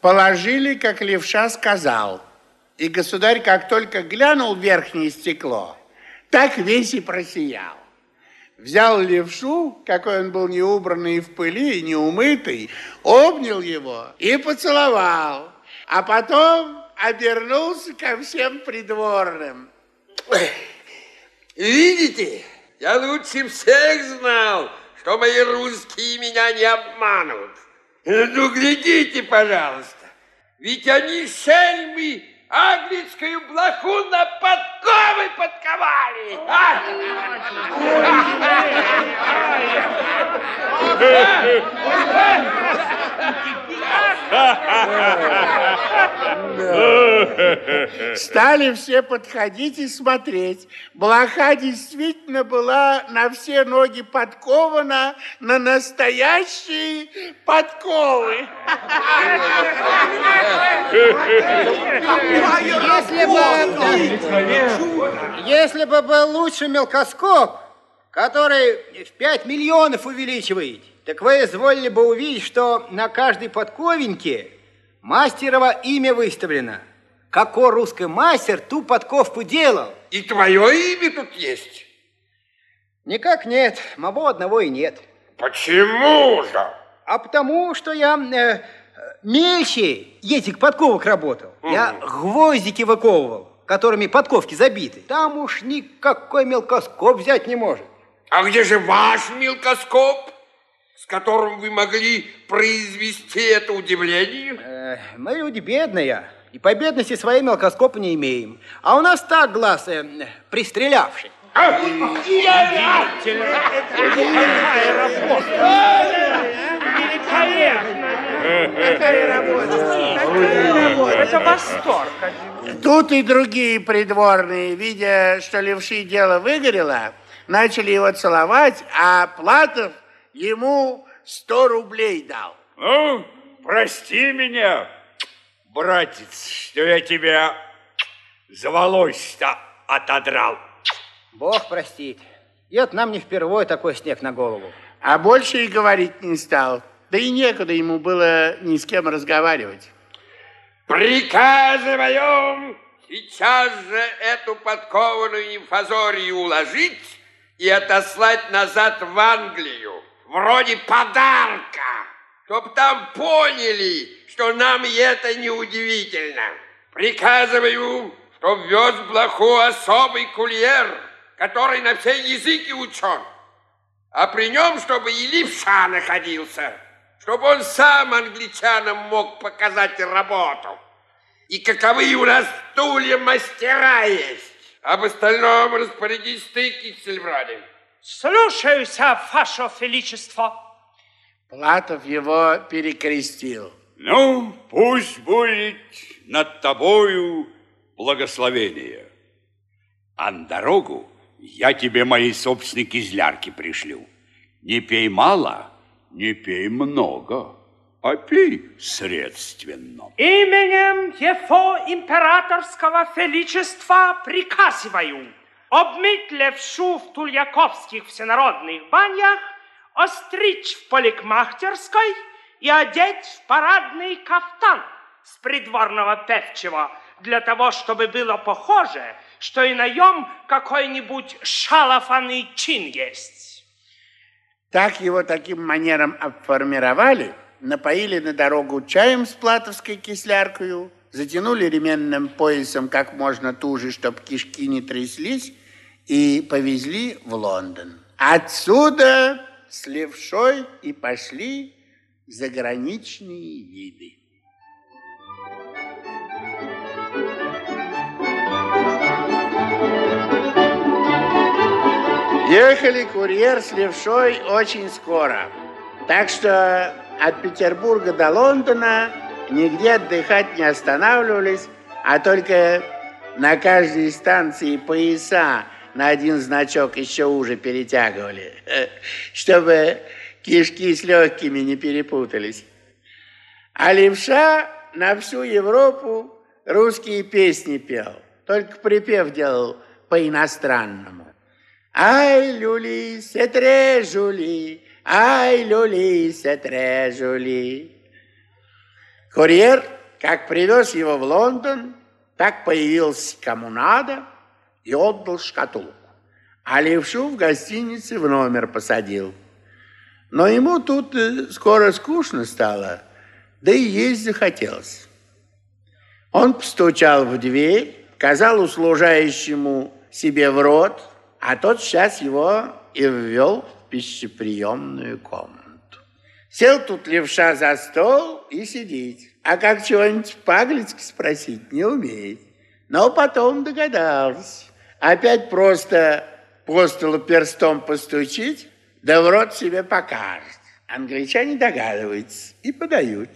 Положили, как левша сказал. И государь, как только глянул в верхнее стекло, так весь и просиял. Взял левшу, какой он был неубранный в пыли и неумытый, обнял его и поцеловал. А потом обернулся ко всем придворным. Видите, я лучше всех знал, что мои русские меня не обманут. Ну, глядите, пожалуйста, ведь они шельмы английскую блоху на подковы подковали. А? Стали все подходить и смотреть. Блоха действительно была на все ноги подкована на настоящие подковы. Если бы, если бы был лучше мелкоскоп, который в 5 миллионов увеличивает, так вы изволили бы увидеть, что на каждой подковеньке мастерово имя выставлено. Какой русский мастер ту подковку делал? И твое имя тут есть? Никак нет, мабо одного и нет. Почему же? А потому, что я э, мельче этих подковок работал. Угу. Я гвоздики выковывал, которыми подковки забиты. Там уж никакой мелкоскоп взять не может. А где же ваш мелкоскоп? с которым вы могли произвести это удивление? Э, мы люди бедные, и по бедности своей мелкоскопа не имеем. А у нас так глаз э, пристрелявший. Это восторг. Тут и другие придворные, видя, что левши дело выгорело, начали его целовать, а Платов ему сто рублей дал. Ну, прости меня, братец, что я тебя за волось-то отодрал. Бог простит. И от нам не впервые такой снег на голову. А больше и говорить не стал. Да и некуда ему было ни с кем разговаривать. Приказываем сейчас же эту подкованную инфазорию уложить и отослать назад в Англию вроде подарка, чтоб там поняли, что нам это не удивительно. Приказываю, чтоб вез блоху особый кульер, который на все языки учен, а при нем, чтобы и левша находился, чтобы он сам англичанам мог показать работу. И каковы у нас стулья мастера есть. Об остальном распорядись ты, Киксельброди. Слушаюсь, ваше величество. Платов его перекрестил. Ну, пусть будет над тобою благословение. А на дорогу я тебе мои собственные кизлярки пришлю. Не пей мало, не пей много, а пей средственно. Именем его императорского величества приказываю обмыть левшу в тульяковских всенародных банях, остричь в поликмахтерской и одеть в парадный кафтан с придворного певчего, для того, чтобы было похоже, что и наем какой-нибудь шалофаный чин есть. Так его таким манером обформировали, напоили на дорогу чаем с платовской кисляркою, затянули ременным поясом как можно туже, чтобы кишки не тряслись, и повезли в Лондон. Отсюда с левшой и пошли заграничные виды. Ехали курьер с левшой очень скоро. Так что от Петербурга до Лондона нигде отдыхать не останавливались, а только на каждой станции пояса на один значок еще уже перетягивали, чтобы кишки с легкими не перепутались. А левша на всю Европу русские песни пел, только припев делал по-иностранному. Ай, люли, сетре, жули, ай, люли, сетре, жули. Курьер, как привез его в Лондон, так появился кому надо и отдал шкатулку. А левшу в гостинице в номер посадил. Но ему тут э, скоро скучно стало, да и есть захотелось. Он постучал в дверь, сказал услужающему себе в рот, а тот сейчас его и ввел в пищеприемную комнату. Сел тут левша за стол и сидит, а как чего-нибудь по-английски спросить не умеет. Но потом догадался. Опять просто по столу перстом постучить, да в рот себе покажет. Англичане догадываются и подают.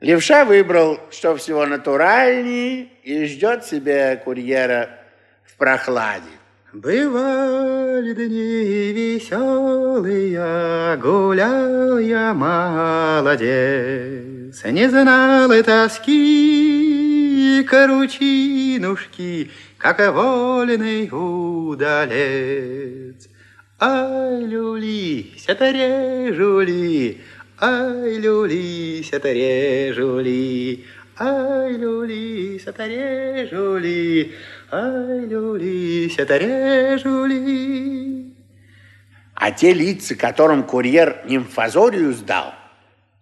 Левша выбрал, что всего натуральнее, и ждет себе курьера в прохладе. Бывали дни веселые, гулял я молодец, Не знал и тоски, коручинушки, Как вольный удалец. Ай, люли, это режули, Ай, люлись, это режули, Ай, люлись, это режули, Ай, люлись, это режули. А те лица, которым курьер нимфазорию сдал,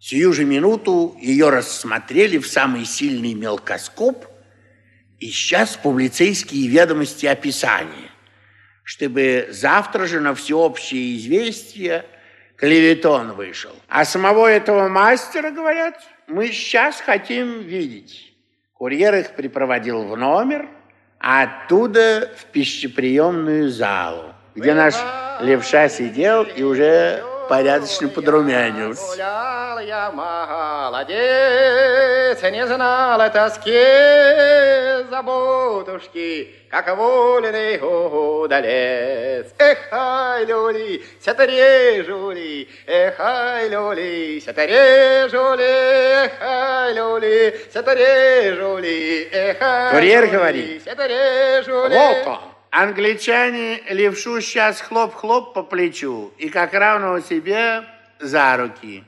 сию же минуту ее рассмотрели в самый сильный мелкоскоп и сейчас публицейские ведомости описания, чтобы завтра же на всеобщее известие клеветон вышел. А самого этого мастера, говорят, мы сейчас хотим видеть. Курьер их припроводил в номер, а оттуда в пищеприемную залу, где наш левша сидел и уже порядочно подрумянился. Гулял я молодец, не знал тоски, заботушки, как вольный удалец. Эх, ай, люли, сята режули, эх, ай, люли, сята режули, эх, ай, люли, сята режули, эх, ай, Курьер говорит. сята режули. Вот он. Англичане левшу сейчас хлоп-хлоп по плечу и как равного себе за руки.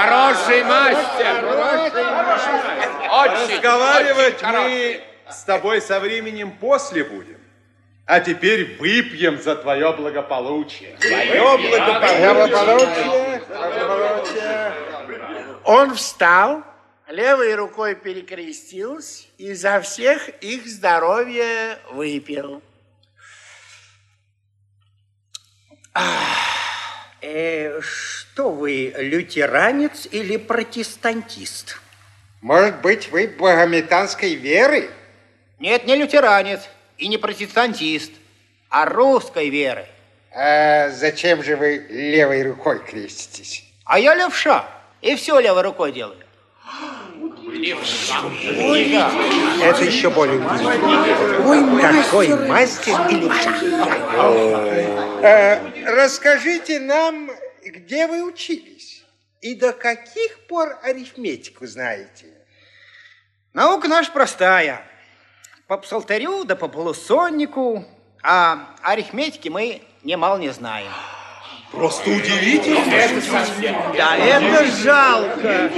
Хороший мастер. Очень, Разговаривать очень мы с тобой со временем после будем. А теперь выпьем за твое благополучие. Твое благополучие, благополучие. Он встал, левой рукой перекрестился и за всех их здоровье выпил. Э, что вы, лютеранец или протестантист? Может быть, вы богометанской веры? Нет, не лютеранец и не протестантист, а русской веры. А зачем же вы левой рукой креститесь? А я левша, и все левой рукой делаю. Это еще более удивительно. Какой мастер и Э, Расскажите нам, где вы учились? И до каких пор арифметику знаете? Наука наша простая. По псалтарю да по полусоннику, а арифметики мы немало не знаем. Просто удивительно. Да это жалко.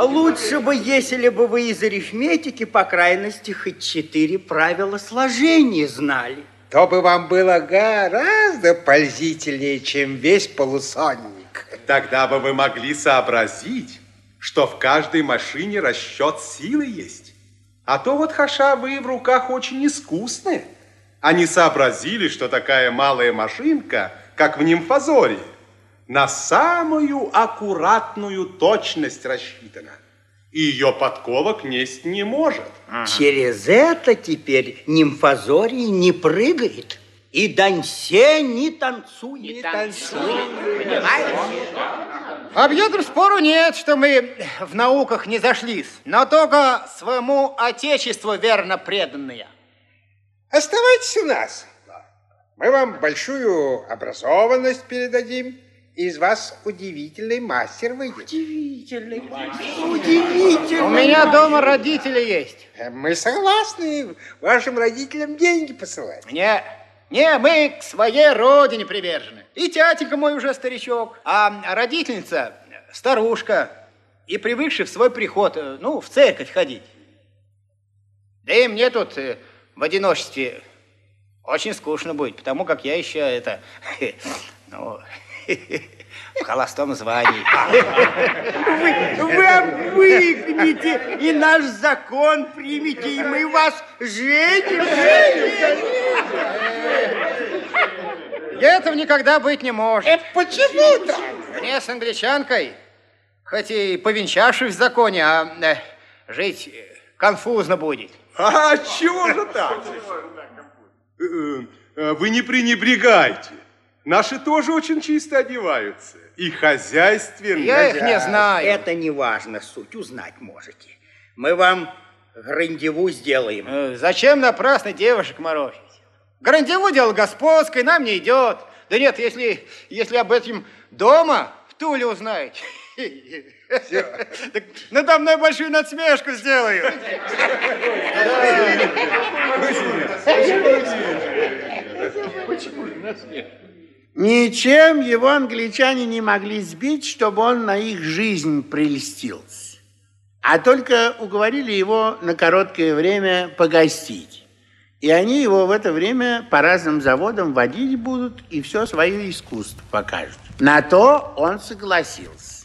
Лучше бы, если бы вы из арифметики, по крайности, хоть четыре правила сложения знали. То бы вам было гораздо пользительнее, чем весь полусонник. Тогда бы вы могли сообразить, что в каждой машине расчет силы есть. А то вот хаша вы в руках очень искусны. Они сообразили, что такая малая машинка, как в нимфазории, на самую аккуратную точность рассчитана. И ее подковок несть не может. Через это теперь нимфазорий не прыгает. И даньсе не танцует. Об этом спору нет, что мы в науках не зашлись, но только своему отечеству верно преданные. Оставайтесь у нас. Мы вам большую образованность передадим. Из вас удивительный мастер выйдет. У меня дома родители есть. Э, Мы согласны вашим родителям деньги посылать. Не, не, мы к своей родине привержены. И тятенька мой уже старичок, а родительница старушка и привыкший в свой приход, э, ну, в церковь ходить. Да и мне тут э, в одиночестве очень скучно будет, потому как я еще это, ну, в холостом звании. Вы, вы обвыкнете, и наш закон примете, и мы вас женим. Этого никогда быть не может. Это почему то Мне с англичанкой, хоть и повенчавшись в законе, а э, жить конфузно будет. А чего же так? Вы не пренебрегайте. Наши тоже очень чисто одеваются. И хозяйственно. Я их не знаю. Это не важно, суть, узнать можете. Мы вам грандеву сделаем. Э, Зачем напрасно девушек морочить? Грандеву дело господское, нам не идет. Да нет, если, если об этом дома в Туле узнаете, так надо мной большую надсмешку сделаю. Ничем его англичане не могли сбить, чтобы он на их жизнь прельстился. А только уговорили его на короткое время погостить. И они его в это время по разным заводам водить будут и все свое искусство покажут. На то он согласился.